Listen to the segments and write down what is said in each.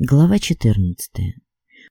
Глава 14.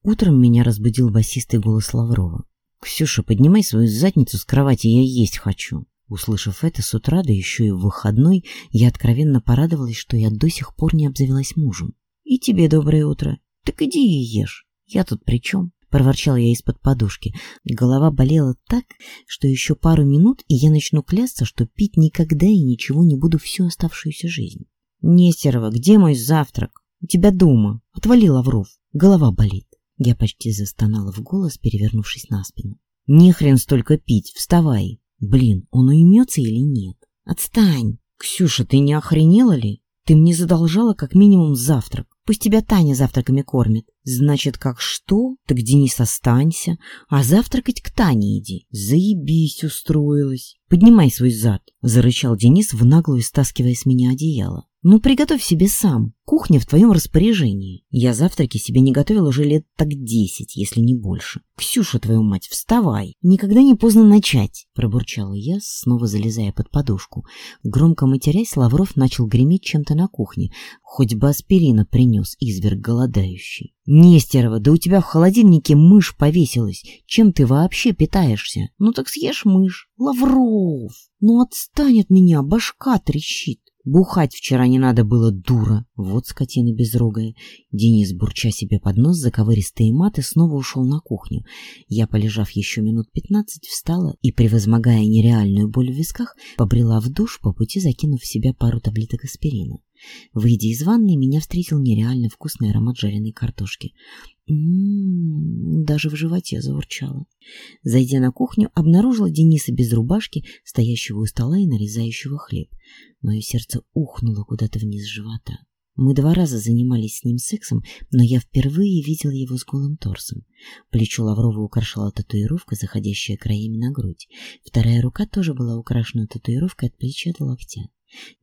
Утром меня разбудил басистый голос Лаврова. «Ксюша, поднимай свою задницу с кровати, я есть хочу». Услышав это с утра, да еще и в выходной, я откровенно порадовалась, что я до сих пор не обзавелась мужем. «И тебе доброе утро. Так иди и ешь. Я тут при чем?» Проворчала я из-под подушки. Голова болела так, что еще пару минут, и я начну клясться, что пить никогда и ничего не буду всю оставшуюся жизнь. «Нестерова, где мой завтрак?» У тебя дома. Отвали, Лавров. Голова болит. Я почти застонала в голос, перевернувшись на спину. Не хрен столько пить. Вставай. Блин, он уймется или нет? Отстань. Ксюша, ты не охренела ли? Ты мне задолжала как минимум завтрак. Пусть тебя Таня завтраками кормит. Значит, как что? так к Денису останься, а завтракать к Тане иди. Заебись устроилась. Поднимай свой зад. Зарычал Денис в наглую, стаскивая с меня одеяло. «Ну, приготовь себе сам. Кухня в твоем распоряжении. Я завтраки себе не готовил уже лет так десять, если не больше. Ксюша, твою мать, вставай! Никогда не поздно начать!» Пробурчала я, снова залезая под подушку. Громко матерясь, Лавров начал греметь чем-то на кухне. Хоть бы аспирина принес изверг голодающий. «Нестерова, да у тебя в холодильнике мышь повесилась. Чем ты вообще питаешься? Ну так съешь мышь. Лавров, ну отстань от меня, башка трещит. Бухать вчера не надо было, дура. Вот скотина безрогая. Денис, бурча себе под нос, заковыристые маты, снова ушел на кухню. Я, полежав еще минут пятнадцать, встала и, превозмогая нереальную боль в висках, побрела в душ, по пути закинув в себя пару таблеток аспирина. Выйдя из ванной, меня встретил нереально вкусный аромат жареной картошки. Ммм, даже в животе заурчало. Зайдя на кухню, обнаружила Дениса без рубашки, стоящего у стола и нарезающего хлеб. Мое сердце сердце ухнуло куда-то вниз живота. Мы два раза занимались с ним сексом, но я впервые видела его с голым торсом. Плечо Лаврова украшала татуировка, заходящая краями на грудь. Вторая рука тоже была украшена татуировкой от плеча до локтя.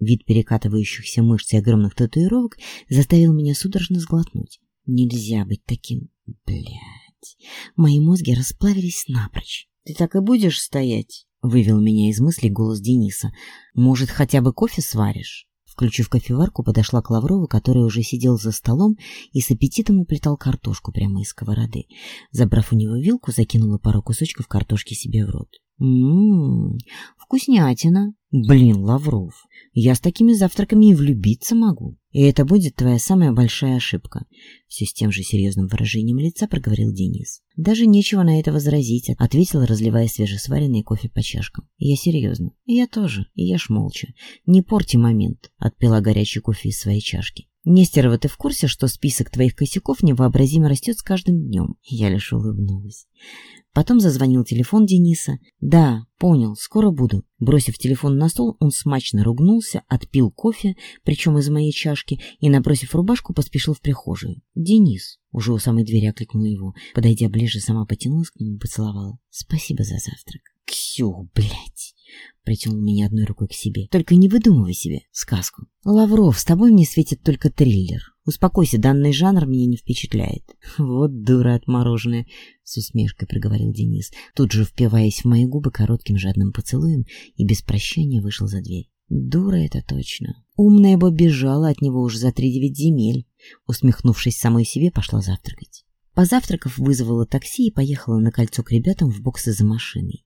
Вид перекатывающихся мышц и огромных татуировок заставил меня судорожно сглотнуть. Нельзя быть таким... Блядь. Мои мозги расплавились напрочь. «Ты так и будешь стоять?» Вывел меня из мысли голос Дениса. «Может, хотя бы кофе сваришь?» Включив кофеварку, подошла к Лаврову, который уже сидел за столом и с аппетитом уплетал картошку прямо из сковороды. Забрав у него вилку, закинула пару кусочков картошки себе в рот. «Ммм, вкуснятина! Блин, Лавров, я с такими завтраками и влюбиться могу!» И это будет твоя самая большая ошибка, все с тем же серьезным выражением лица проговорил Денис. Даже нечего на это возразить, ответила, разливая свежесваренный кофе по чашкам. Я серьезно. Я тоже. Я ж молча. Не порти момент, отпила горячий кофе из своей чашки. «Нестерова, ты в курсе, что список твоих косяков невообразимо растет с каждым днем?» Я лишь улыбнулась. Потом зазвонил телефон Дениса. «Да, «Понял, скоро буду». Бросив телефон на стол, он смачно ругнулся, отпил кофе, причем из моей чашки, и, набросив рубашку, поспешил в прихожую. «Денис!» — уже у самой двери окликнул его. Подойдя ближе, сама потянулась к нему и поцеловала. «Спасибо за завтрак». «Ксюх, блядь!» притянул меня одной рукой к себе. Только не выдумывай себе сказку. Лавров, с тобой мне светит только триллер. Успокойся, данный жанр меня не впечатляет. Вот дура отмороженная, с усмешкой проговорил Денис, тут же впиваясь в мои губы коротким жадным поцелуем и без прощания вышел за дверь. Дура это точно. Умная бы бежала от него уже за три девять земель. Усмехнувшись самой себе, пошла завтракать. Позавтракав, вызвала такси и поехала на кольцо к ребятам в боксы за машиной.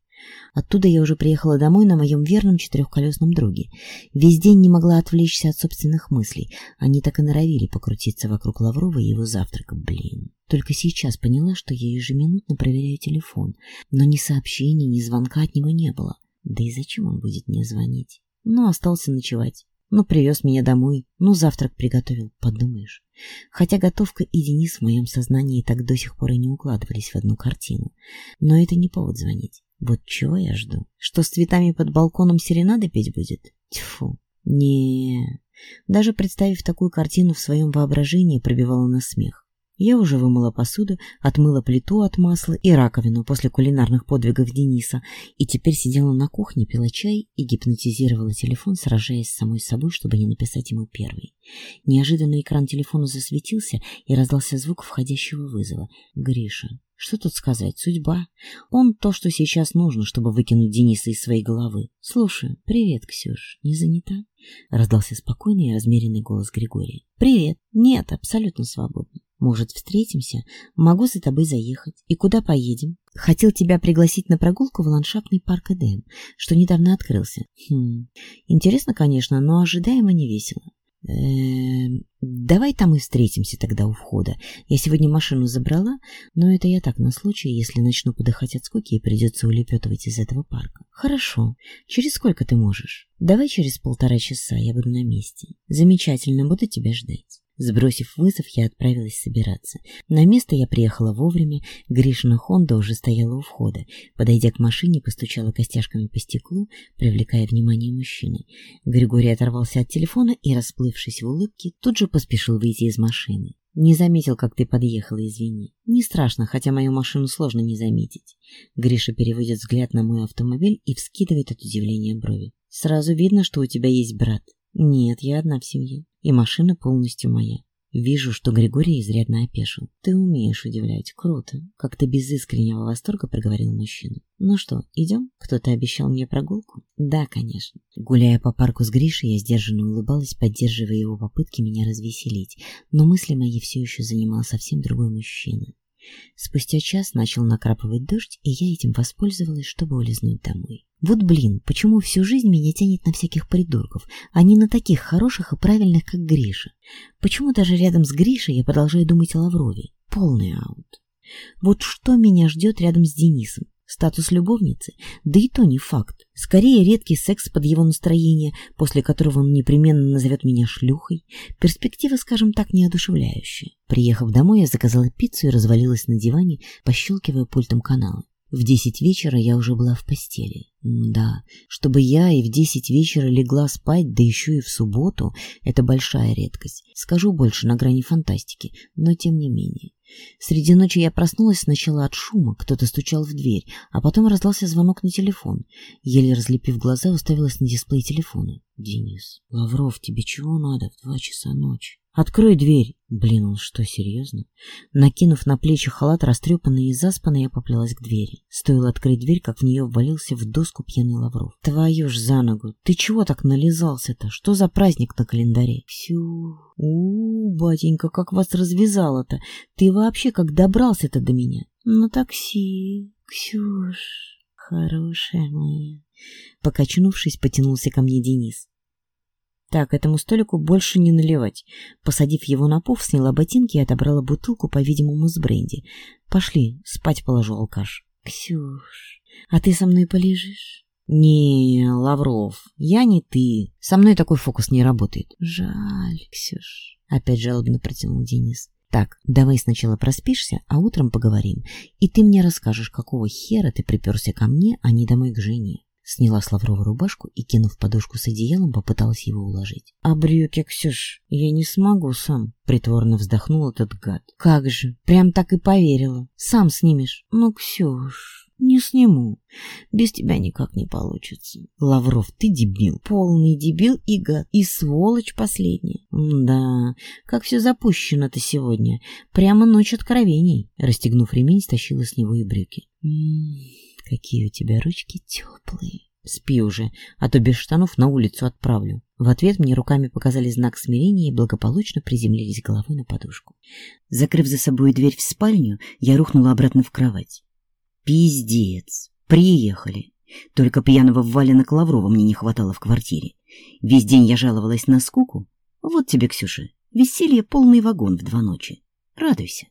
Оттуда я уже приехала домой на моем верном четырехколесном друге. Весь день не могла отвлечься от собственных мыслей. Они так и норовили покрутиться вокруг Лаврова и его завтрака. Блин. Только сейчас поняла, что я ежеминутно проверяю телефон. Но ни сообщений, ни звонка от него не было. Да и зачем он будет мне звонить? Ну, остался ночевать. Ну, привез меня домой. Ну, завтрак приготовил, подумаешь. Хотя готовка и Денис в моем сознании так до сих пор и не укладывались в одну картину. Но это не повод звонить. Вот чего я жду? Что с цветами под балконом серенады петь будет? Тьфу. не Даже представив такую картину в своем воображении, пробивала на смех. Я уже вымыла посуду, отмыла плиту от масла и раковину после кулинарных подвигов Дениса, и теперь сидела на кухне, пила чай и гипнотизировала телефон, сражаясь с самой собой, чтобы не написать ему первый. Неожиданно экран телефона засветился, и раздался звук входящего вызова. «Гриша». Что тут сказать? Судьба. Он то, что сейчас нужно, чтобы выкинуть Дениса из своей головы. Слушай, привет, Ксюш. Не занята? Раздался спокойный и размеренный голос Григория. Привет. Нет, абсолютно свободно. Может, встретимся? Могу за тобой заехать. И куда поедем? Хотел тебя пригласить на прогулку в ландшафтный парк Эдем, что недавно открылся. Хм. Интересно, конечно, но ожидаемо не весело. Э -э давай там и встретимся тогда у входа. Я сегодня машину забрала, но это я так на случай, если начну подыхать от скуки и придется улепетывать из этого парка. Хорошо. Через сколько ты можешь? Давай через полтора часа, я буду на месте. Замечательно, буду тебя ждать. Сбросив вызов, я отправилась собираться. На место я приехала вовремя, Гришина Хонда уже стояла у входа. Подойдя к машине, постучала костяшками по стеклу, привлекая внимание мужчины. Григорий оторвался от телефона и, расплывшись в улыбке, тут же поспешил выйти из машины. «Не заметил, как ты подъехала, извини. Не страшно, хотя мою машину сложно не заметить». Гриша переводит взгляд на мой автомобиль и вскидывает от удивления брови. «Сразу видно, что у тебя есть брат». Нет, я одна в семье, и машина полностью моя. Вижу, что Григорий изрядно опешил. Ты умеешь удивлять, круто. Как-то без искреннего восторга проговорил мужчина. Ну что, идем? Кто-то обещал мне прогулку? Да, конечно. Гуляя по парку с Гришей, я сдержанно улыбалась, поддерживая его попытки меня развеселить. Но мысли мои все еще занимал совсем другой мужчина. Спустя час начал накрапывать дождь, и я этим воспользовалась, чтобы улизнуть домой. Вот блин, почему всю жизнь меня тянет на всяких придурков, а не на таких хороших и правильных, как Гриша? Почему даже рядом с Гришей я продолжаю думать о Лаврове? Полный аут. Вот что меня ждет рядом с Денисом? Статус любовницы? Да и то не факт. Скорее редкий секс под его настроение, после которого он непременно назовет меня шлюхой. Перспектива, скажем так, неодушевляющая. Приехав домой, я заказала пиццу и развалилась на диване, пощелкивая пультом канала. В десять вечера я уже была в постели. Да, чтобы я и в десять вечера легла спать, да еще и в субботу, это большая редкость. Скажу больше, на грани фантастики, но тем не менее. Среди ночи я проснулась сначала от шума, кто-то стучал в дверь, а потом раздался звонок на телефон. Еле разлепив глаза, уставилась на дисплей телефона. «Денис, Лавров, тебе чего надо в два часа ночи?» «Открой дверь!» Блин, он что, серьезно? Накинув на плечи халат, растрепанный и заспанный, я поплелась к двери. Стоило открыть дверь, как в нее ввалился в доску пьяный Лавров. «Твою ж за ногу! Ты чего так нализался-то? Что за праздник на календаре?» «Всю... у, -у батенька, как вас развязало-то! Ты вообще как добрался-то до меня?» «На такси, Ксюш, хорошая моя!» Покачнувшись, потянулся ко мне Денис. Так, этому столику больше не наливать. Посадив его на пуф, сняла ботинки и отобрала бутылку, по-видимому, с бренди. Пошли, спать положу алкаш. Ксюш, а ты со мной полежишь? Не, Лавров, я не ты. Со мной такой фокус не работает. Жаль, Ксюш. Опять жалобно протянул Денис. Так, давай сначала проспишься, а утром поговорим. И ты мне расскажешь, какого хера ты приперся ко мне, а не домой к жене. Сняла с Лаврова рубашку и, кинув подушку с одеялом, попыталась его уложить. «А брюки, Ксюш, я не смогу сам», — притворно вздохнул этот гад. «Как же, прям так и поверила. Сам снимешь». «Ну, Ксюш...» «Не сниму. Без тебя никак не получится». «Лавров, ты дебил. Полный дебил и гад. И сволочь последняя». «Да, как все запущено-то сегодня. Прямо ночь откровений». Расстегнув ремень, стащила с него и брюки. «М-м, «Какие у тебя ручки теплые». Спи уже, а то без штанов на улицу отправлю. В ответ мне руками показали знак смирения и благополучно приземлились головой на подушку. Закрыв за собой дверь в спальню, я рухнула обратно в кровать. Пиздец. Приехали. Только пьяного валенок Лаврова мне не хватало в квартире. Весь день я жаловалась на скуку. Вот тебе, Ксюша, веселье полный вагон в два ночи. Радуйся.